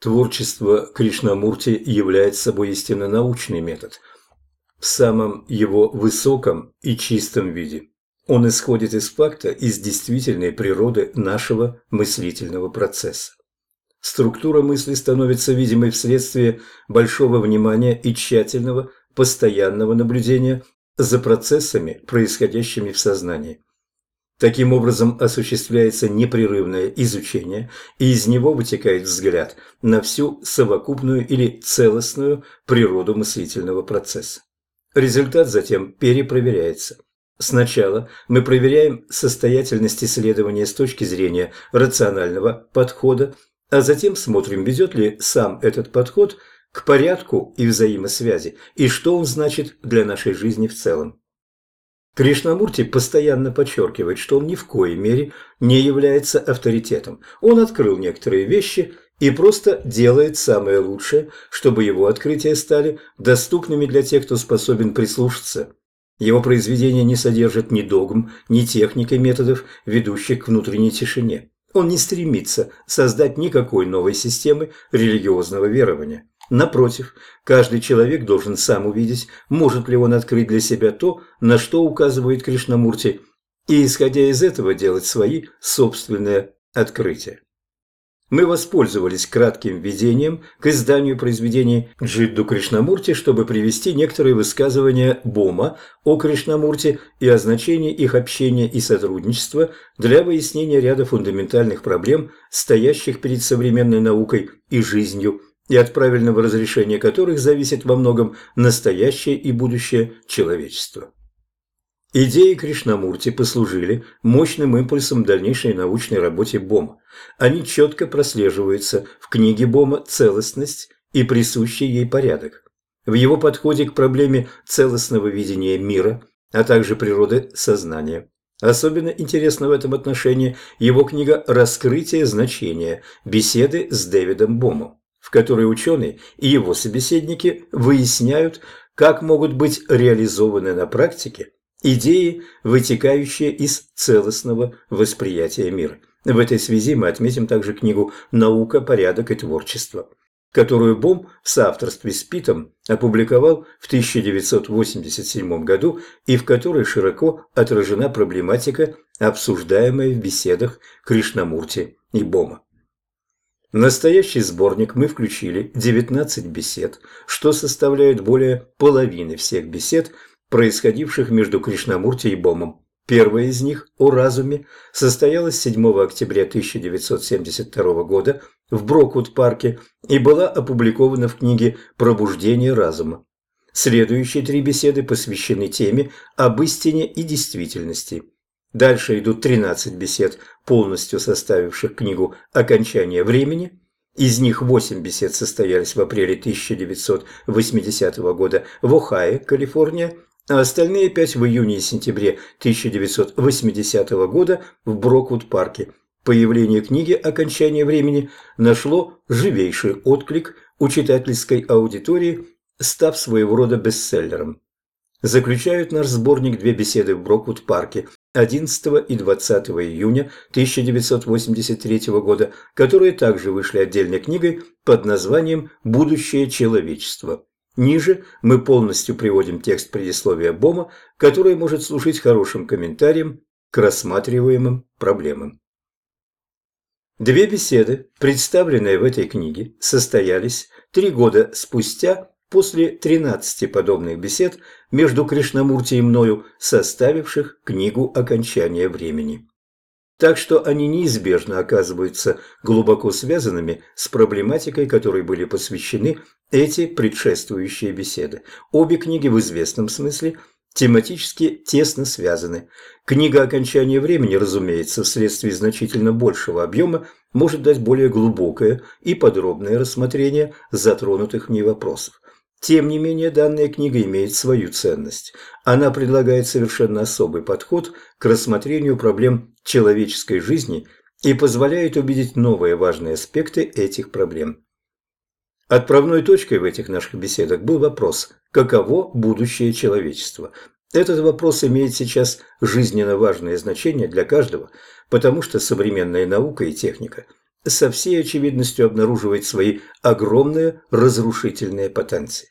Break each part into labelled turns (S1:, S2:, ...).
S1: Творчество Кришнамурти является собой истинно научный метод в самом его высоком и чистом виде. Он исходит из факта, из действительной природы нашего мыслительного процесса. Структура мысли становится видимой вследствие большого внимания и тщательного, постоянного наблюдения за процессами, происходящими в сознании. Таким образом осуществляется непрерывное изучение, и из него вытекает взгляд на всю совокупную или целостную природу мыслительного процесса. Результат затем перепроверяется. Сначала мы проверяем состоятельность исследования с точки зрения рационального подхода, а затем смотрим, ведет ли сам этот подход к порядку и взаимосвязи, и что он значит для нашей жизни в целом. Кришнамурти постоянно подчеркивает, что он ни в коей мере не является авторитетом. Он открыл некоторые вещи и просто делает самое лучшее, чтобы его открытия стали доступными для тех, кто способен прислушаться. Его произведения не содержат ни догм, ни техник и методов, ведущих к внутренней тишине. Он не стремится создать никакой новой системы религиозного верования. Напротив, каждый человек должен сам увидеть, может ли он открыть для себя то, на что указывает Кришнамурти, и, исходя из этого, делать свои собственные открытия. Мы воспользовались кратким введением к изданию произведений Джидду Кришнамурти, чтобы привести некоторые высказывания Бома о Кришнамурти и о значении их общения и сотрудничества для выяснения ряда фундаментальных проблем, стоящих перед современной наукой и жизнью, и от правильного разрешения которых зависит во многом настоящее и будущее человечества. Идеи Кришнамурти послужили мощным импульсом дальнейшей научной работе Бома. Они четко прослеживаются в книге Бома «Целостность» и присущий ей порядок. В его подходе к проблеме целостного видения мира, а также природы сознания. Особенно интересна в этом отношении его книга «Раскрытие значения. Беседы с Дэвидом Бомом» в которой ученый и его собеседники выясняют, как могут быть реализованы на практике идеи, вытекающие из целостного восприятия мира. В этой связи мы отметим также книгу «Наука, порядок и творчество», которую Бом в соавторстве с Питом опубликовал в 1987 году и в которой широко отражена проблематика, обсуждаемая в беседах Кришнамурти и Бома. В настоящий сборник мы включили 19 бесед, что составляет более половины всех бесед, происходивших между Кришнамурти и Бомом. Первая из них, о разуме, состоялась 7 октября 1972 года в Броквуд-парке и была опубликована в книге «Пробуждение разума». Следующие три беседы посвящены теме об истине и действительности – Дальше идут 13 бесед, полностью составивших книгу «Окончание времени». Из них 8 бесед состоялись в апреле 1980 года в Ohio, Калифорния, а остальные 5 в июне и сентябре 1980 года в Броквуд-парке. Появление книги «Окончание времени» нашло живейший отклик у читательской аудитории, став своего рода бестселлером. Заключают наш сборник две беседы в Броквуд-парке 11 и 20 июня 1983 года, которые также вышли отдельной книгой под названием «Будущее человечества». Ниже мы полностью приводим текст предисловия Бома, который может служить хорошим комментарием к рассматриваемым проблемам. Две беседы, представленные в этой книге, состоялись три года спустя после 13 подобных бесед между Кришнамурти и мною, составивших книгу окончания времени. Так что они неизбежно оказываются глубоко связанными с проблематикой, которой были посвящены эти предшествующие беседы. Обе книги в известном смысле тематически тесно связаны. Книга окончания времени», разумеется, вследствие значительно большего объема, может дать более глубокое и подробное рассмотрение затронутых в ней вопросов. Тем не менее, данная книга имеет свою ценность. Она предлагает совершенно особый подход к рассмотрению проблем человеческой жизни и позволяет увидеть новые важные аспекты этих проблем. Отправной точкой в этих наших беседах был вопрос «Каково будущее человечества?». Этот вопрос имеет сейчас жизненно важное значение для каждого, потому что современная наука и техника со всей очевидностью обнаруживает свои огромные разрушительные потенции.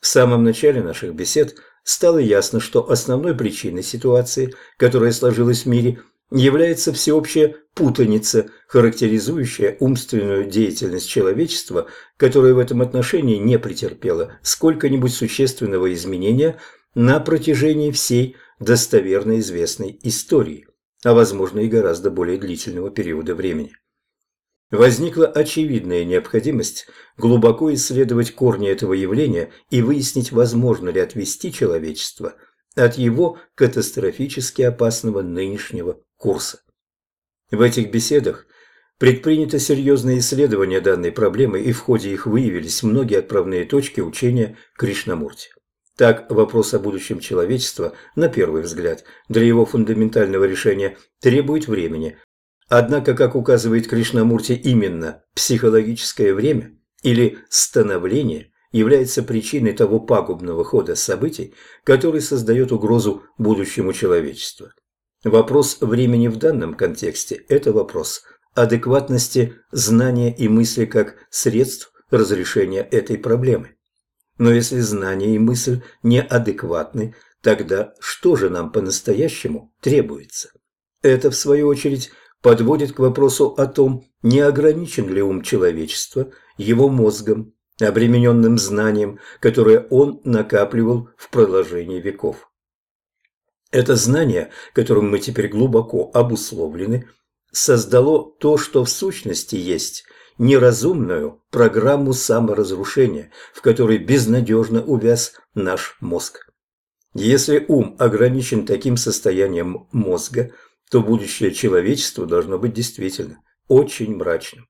S1: В самом начале наших бесед стало ясно, что основной причиной ситуации, которая сложилась в мире, является всеобщая путаница, характеризующая умственную деятельность человечества, которая в этом отношении не претерпела сколько-нибудь существенного изменения на протяжении всей достоверно известной истории, а возможно и гораздо более длительного периода времени. Возникла очевидная необходимость глубоко исследовать корни этого явления и выяснить, возможно ли отвести человечество от его катастрофически опасного нынешнего курса. В этих беседах предпринято серьезное исследование данной проблемы, и в ходе их выявились многие отправные точки учения Кришнамурти. Так, вопрос о будущем человечества, на первый взгляд, для его фундаментального решения требует времени. Однако, как указывает Кришнамурти, именно психологическое время или становление является причиной того пагубного хода событий, который создает угрозу будущему человечеству. Вопрос времени в данном контексте – это вопрос адекватности знания и мысли как средств разрешения этой проблемы. Но если знание и мысль неадекватны, тогда что же нам по-настоящему требуется? Это, в свою очередь, подводит к вопросу о том, не ограничен ли ум человечества его мозгом, обремененным знанием, которое он накапливал в продолжении веков. Это знание, которым мы теперь глубоко обусловлены, создало то, что в сущности есть неразумную программу саморазрушения, в которой безнадежно увяз наш мозг. Если ум ограничен таким состоянием мозга, то будущее человечества должно быть действительно очень мрачным.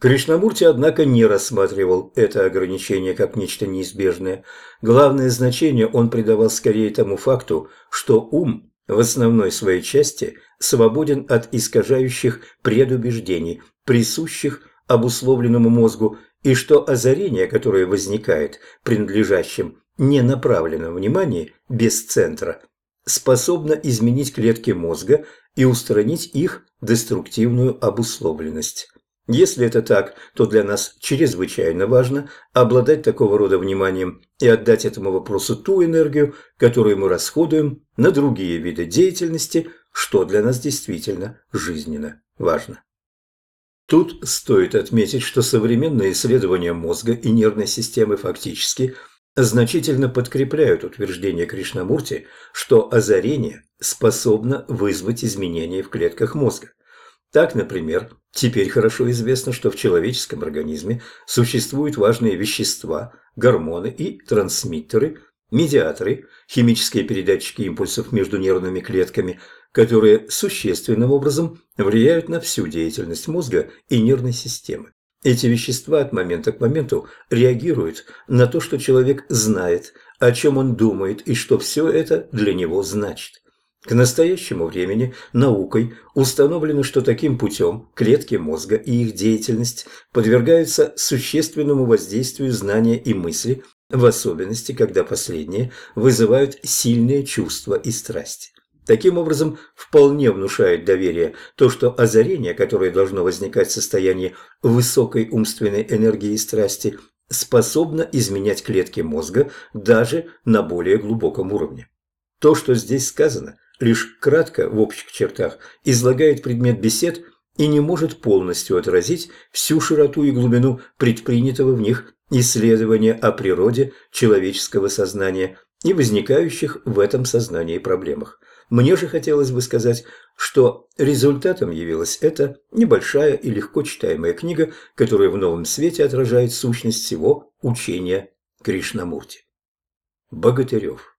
S1: Кришнамурти, однако, не рассматривал это ограничение как нечто неизбежное. Главное значение он придавал скорее тому факту, что ум в основной своей части свободен от искажающих предубеждений, присущих обусловленному мозгу, и что озарение, которое возникает принадлежащим ненаправленном внимании без центра, способно изменить клетки мозга и устранить их деструктивную обусловленность. Если это так, то для нас чрезвычайно важно обладать такого рода вниманием и отдать этому вопросу ту энергию, которую мы расходуем на другие виды деятельности, что для нас действительно жизненно важно. Тут стоит отметить, что современные исследования мозга и нервной системы фактически значительно подкрепляют утверждение Кришнамурти, что озарение способно вызвать изменения в клетках мозга. Так, например, теперь хорошо известно, что в человеческом организме существуют важные вещества, гормоны и трансмиттеры, медиаторы, химические передатчики импульсов между нервными клетками, которые существенным образом влияют на всю деятельность мозга и нервной системы. Эти вещества от момента к моменту реагируют на то, что человек знает, о чем он думает и что все это для него значит. К настоящему времени наукой установлено, что таким путем клетки мозга и их деятельность подвергаются существенному воздействию знания и мысли, в особенности, когда последние вызывают сильные чувства и страсти. Таким образом, вполне внушает доверие то, что озарение, которое должно возникать в состоянии высокой умственной энергии и страсти, способно изменять клетки мозга даже на более глубоком уровне. То, что здесь сказано, лишь кратко, в общих чертах, излагает предмет бесед и не может полностью отразить всю широту и глубину предпринятого в них исследования о природе человеческого сознания и возникающих в этом сознании проблемах. Мне же хотелось бы сказать, что результатом явилась эта небольшая и легко читаемая книга, которая в новом свете отражает сущность всего учения Кришнамурти. Богатырев